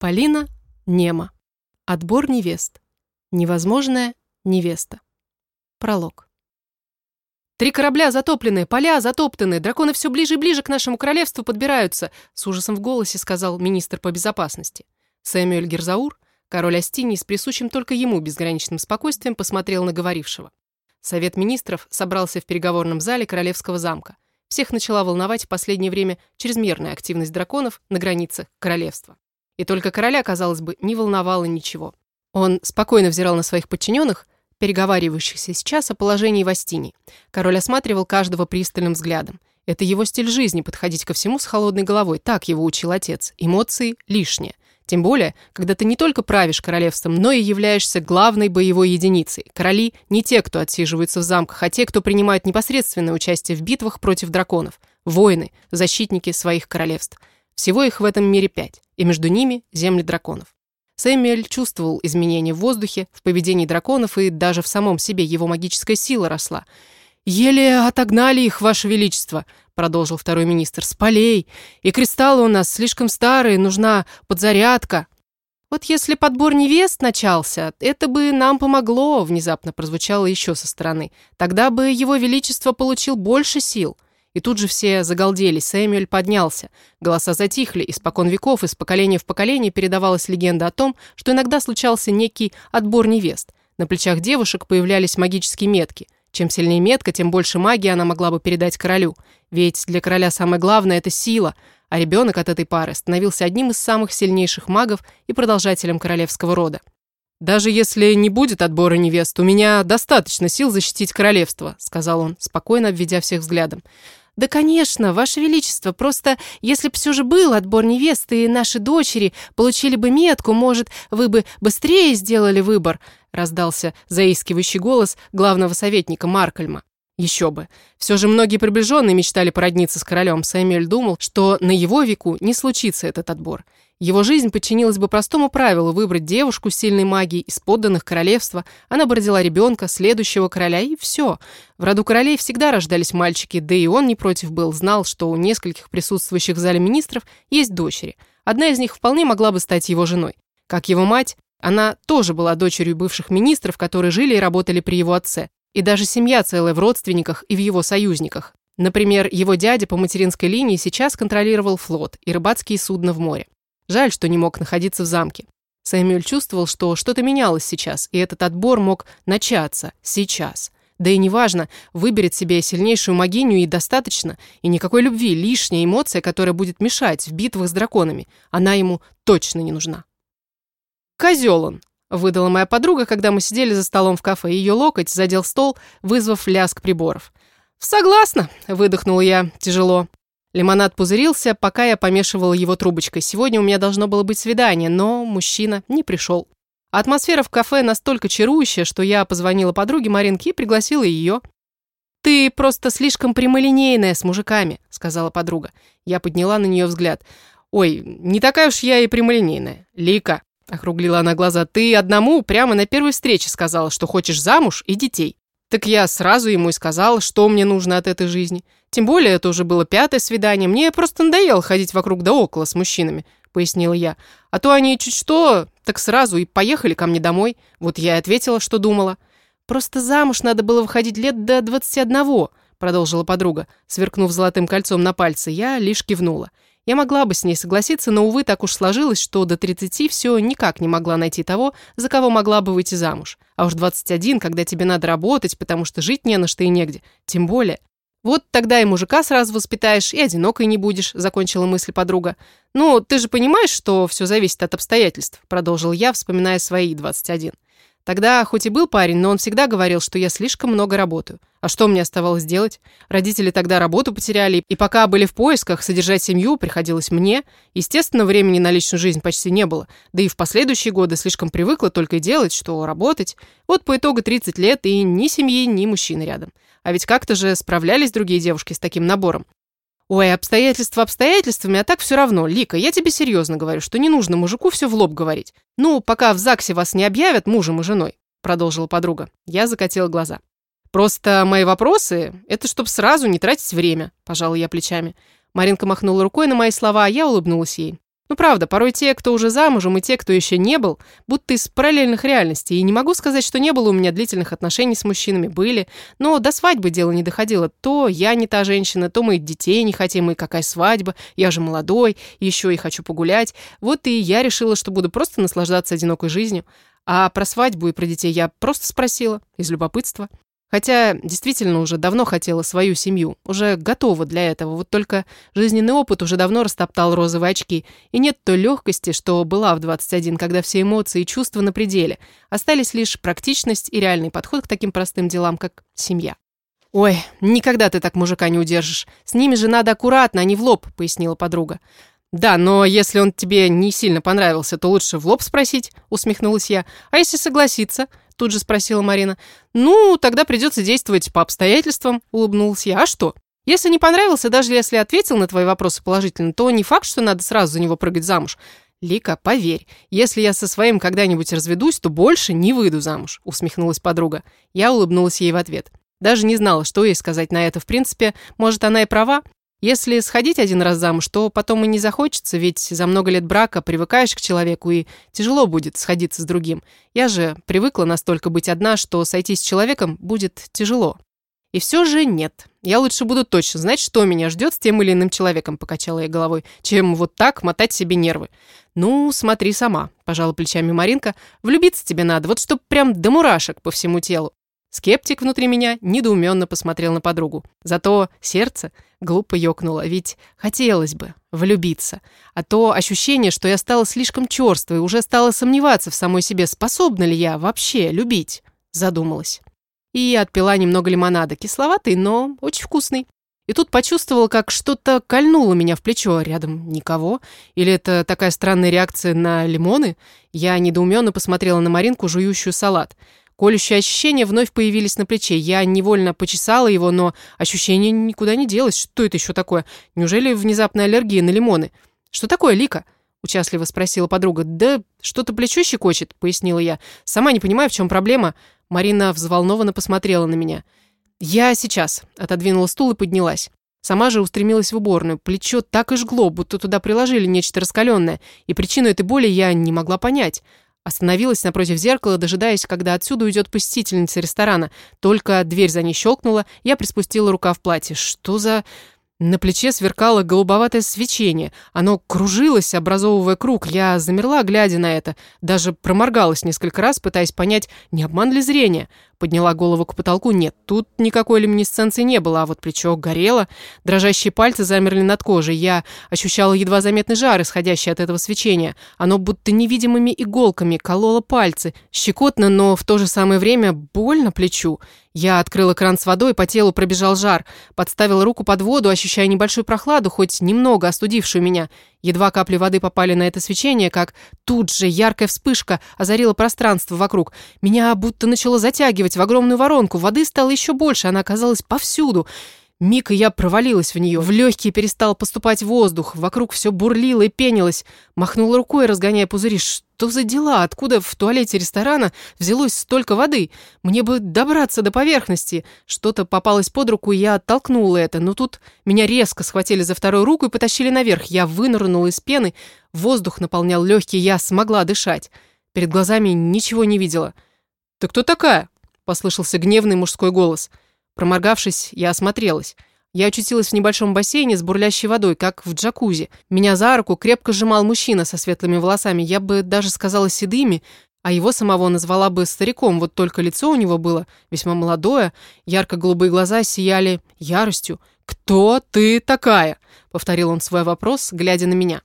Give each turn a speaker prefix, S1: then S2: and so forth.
S1: Полина Нема. Отбор невест. Невозможная невеста. Пролог. «Три корабля затоплены, поля затоптаны, драконы все ближе и ближе к нашему королевству подбираются», с ужасом в голосе сказал министр по безопасности. Сэмюэль Герзаур, король Астини, с присущим только ему безграничным спокойствием посмотрел на говорившего. Совет министров собрался в переговорном зале королевского замка. Всех начала волновать в последнее время чрезмерная активность драконов на границах королевства. И только короля, казалось бы, не волновало ничего. Он спокойно взирал на своих подчиненных, переговаривающихся сейчас о положении в Астине. Король осматривал каждого пристальным взглядом. Это его стиль жизни, подходить ко всему с холодной головой. Так его учил отец. Эмоции лишние. Тем более, когда ты не только правишь королевством, но и являешься главной боевой единицей. Короли не те, кто отсиживается в замках, а те, кто принимает непосредственное участие в битвах против драконов. Воины, защитники своих королевств. Всего их в этом мире пять, и между ними земли драконов. Сэмюэль чувствовал изменения в воздухе, в поведении драконов, и даже в самом себе его магическая сила росла. «Еле отогнали их, Ваше Величество», — продолжил второй министр, — «с полей. И кристаллы у нас слишком старые, нужна подзарядка». «Вот если подбор невест начался, это бы нам помогло», — внезапно прозвучало еще со стороны. «Тогда бы Его Величество получил больше сил». И тут же все загалдели, Сэмюэль поднялся. Голоса затихли, испокон веков, из поколения в поколение передавалась легенда о том, что иногда случался некий отбор невест. На плечах девушек появлялись магические метки. Чем сильнее метка, тем больше магии она могла бы передать королю. Ведь для короля самое главное – это сила, а ребенок от этой пары становился одним из самых сильнейших магов и продолжателем королевского рода. «Даже если не будет отбора невест, у меня достаточно сил защитить королевство», сказал он, спокойно обведя всех взглядом. «Да, конечно, Ваше Величество, просто если б все же был отбор невесты, и наши дочери получили бы метку, может, вы бы быстрее сделали выбор», раздался заискивающий голос главного советника Маркельма. Еще бы. Все же многие приближенные мечтали породниться с королем. Сэмюэль думал, что на его веку не случится этот отбор. Его жизнь подчинилась бы простому правилу выбрать девушку с сильной магией из подданных королевства, она бы родила ребенка, следующего короля, и все. В роду королей всегда рождались мальчики, да и он не против был, знал, что у нескольких присутствующих в зале министров есть дочери. Одна из них вполне могла бы стать его женой. Как его мать, она тоже была дочерью бывших министров, которые жили и работали при его отце. И даже семья целая в родственниках и в его союзниках. Например, его дядя по материнской линии сейчас контролировал флот и рыбацкие судна в море. Жаль, что не мог находиться в замке. Сэмюэль чувствовал, что что-то менялось сейчас, и этот отбор мог начаться сейчас. Да и неважно, выберет себе сильнейшую могиню и достаточно, и никакой любви, лишняя эмоция, которая будет мешать в битвах с драконами. Она ему точно не нужна. «Козел он!» — выдала моя подруга, когда мы сидели за столом в кафе. Ее локоть задел стол, вызвав лязг приборов. «Согласна!» — выдохнул я тяжело. Лимонад пузырился, пока я помешивала его трубочкой. Сегодня у меня должно было быть свидание, но мужчина не пришел. Атмосфера в кафе настолько чарующая, что я позвонила подруге Маринке и пригласила ее. «Ты просто слишком прямолинейная с мужиками», — сказала подруга. Я подняла на нее взгляд. «Ой, не такая уж я и прямолинейная. Лика», — округлила она глаза, «ты одному прямо на первой встрече сказала, что хочешь замуж и детей. Так я сразу ему и сказала, что мне нужно от этой жизни. Тем более это уже было пятое свидание. Мне просто надоело ходить вокруг да около с мужчинами, пояснила я. А то они чуть что, так сразу и поехали ко мне домой. Вот я и ответила, что думала. Просто замуж надо было выходить лет до двадцати одного, продолжила подруга, сверкнув золотым кольцом на пальце. Я лишь кивнула. Могла бы с ней согласиться, но, увы, так уж сложилось, что до 30 все никак не могла найти того, за кого могла бы выйти замуж. А уж 21, когда тебе надо работать, потому что жить не на что и негде. Тем более. Вот тогда и мужика сразу воспитаешь, и одинокой не будешь, закончила мысль подруга. Ну, ты же понимаешь, что все зависит от обстоятельств, продолжил я, вспоминая свои 21. Тогда хоть и был парень, но он всегда говорил, что я слишком много работаю. А что мне оставалось делать? Родители тогда работу потеряли, и пока были в поисках, содержать семью приходилось мне. Естественно, времени на личную жизнь почти не было. Да и в последующие годы слишком привыкла только и делать, что работать. Вот по итогу 30 лет и ни семьи, ни мужчины рядом. А ведь как-то же справлялись другие девушки с таким набором. Ой, обстоятельства обстоятельствами, а так все равно. Лика, я тебе серьезно говорю, что не нужно мужику все в лоб говорить. Ну, пока в ЗАГСе вас не объявят мужем и женой, продолжила подруга. Я закатила глаза. Просто мои вопросы — это чтобы сразу не тратить время, пожала я плечами. Маринка махнула рукой на мои слова, а я улыбнулась ей. Ну правда, порой те, кто уже замужем, и те, кто еще не был, будто из параллельных реальностей. И не могу сказать, что не было у меня длительных отношений с мужчинами, были. Но до свадьбы дело не доходило. То я не та женщина, то мы детей не хотим, и какая свадьба, я же молодой, еще и хочу погулять. Вот и я решила, что буду просто наслаждаться одинокой жизнью. А про свадьбу и про детей я просто спросила, из любопытства. Хотя действительно уже давно хотела свою семью, уже готова для этого, вот только жизненный опыт уже давно растоптал розовые очки, и нет той легкости, что была в 21, когда все эмоции и чувства на пределе. Остались лишь практичность и реальный подход к таким простым делам, как семья. «Ой, никогда ты так мужика не удержишь. С ними же надо аккуратно, а не в лоб», — пояснила подруга. «Да, но если он тебе не сильно понравился, то лучше в лоб спросить», — усмехнулась я. «А если согласиться?» — тут же спросила Марина. «Ну, тогда придется действовать по обстоятельствам», — улыбнулась я. «А что? Если не понравился, даже если ответил на твои вопросы положительно, то не факт, что надо сразу за него прыгать замуж. Лика, поверь, если я со своим когда-нибудь разведусь, то больше не выйду замуж», — усмехнулась подруга. Я улыбнулась ей в ответ. Даже не знала, что ей сказать на это. В принципе, может, она и права. Если сходить один раз замуж, то потом и не захочется, ведь за много лет брака привыкаешь к человеку, и тяжело будет сходиться с другим. Я же привыкла настолько быть одна, что сойти с человеком будет тяжело. И все же нет. Я лучше буду точно знать, что меня ждет с тем или иным человеком, покачала я головой, чем вот так мотать себе нервы. Ну, смотри сама, пожала плечами Маринка. Влюбиться тебе надо, вот чтоб прям до мурашек по всему телу. Скептик внутри меня недоуменно посмотрел на подругу. Зато сердце глупо ёкнуло, ведь хотелось бы влюбиться. А то ощущение, что я стала слишком чёрствой, уже стала сомневаться в самой себе, способна ли я вообще любить, задумалась. И отпила немного лимонада, кисловатый, но очень вкусный. И тут почувствовала, как что-то кольнуло меня в плечо. Рядом никого. Или это такая странная реакция на лимоны? Я недоуменно посмотрела на Маринку, жующую салат. Колющие ощущения вновь появились на плече. Я невольно почесала его, но ощущение никуда не делось. Что это еще такое? Неужели внезапная аллергия на лимоны? Что такое, Лика? Участливо спросила подруга. «Да что-то плечо щекочет», — пояснила я. «Сама не понимаю, в чем проблема». Марина взволнованно посмотрела на меня. «Я сейчас», — отодвинула стул и поднялась. Сама же устремилась в уборную. Плечо так и жгло, будто туда приложили нечто раскаленное, и причину этой боли я не могла понять. Остановилась напротив зеркала, дожидаясь, когда отсюда уйдет посетительница ресторана. Только дверь за ней щелкнула, я приспустила рука в платье. Что за... На плече сверкало голубоватое свечение. Оно кружилось, образовывая круг. Я замерла, глядя на это. Даже проморгалась несколько раз, пытаясь понять, не обман ли зрения. Подняла голову к потолку. Нет, тут никакой люминесценции не было, а вот плечо горело. Дрожащие пальцы замерли над кожей. Я ощущала едва заметный жар, исходящий от этого свечения. Оно будто невидимыми иголками кололо пальцы. Щекотно, но в то же самое время больно плечу. Я открыла кран с водой, по телу пробежал жар. Подставила руку под воду, ощущая небольшую прохладу, хоть немного остудившую меня. Едва капли воды попали на это свечение, как тут же яркая вспышка озарила пространство вокруг. Меня будто начало затягивать в огромную воронку. Воды стало еще больше, она оказалась повсюду. Миг, и я провалилась в нее. В легкие перестал поступать воздух. Вокруг все бурлило и пенилось. Махнула рукой, разгоняя пузыри. Что за дела? Откуда в туалете ресторана взялось столько воды? Мне бы добраться до поверхности. Что-то попалось под руку, и я оттолкнула это. Но тут меня резко схватили за вторую руку и потащили наверх. Я вынырнула из пены. Воздух наполнял легкие, я смогла дышать. Перед глазами ничего не видела. «Ты кто такая?» – послышался гневный мужской голос – Проморгавшись, я осмотрелась. Я очутилась в небольшом бассейне с бурлящей водой, как в джакузи. Меня за руку крепко сжимал мужчина со светлыми волосами, я бы даже сказала седыми, а его самого назвала бы стариком, вот только лицо у него было весьма молодое, ярко-голубые глаза сияли яростью. «Кто ты такая?» — повторил он свой вопрос, глядя на меня.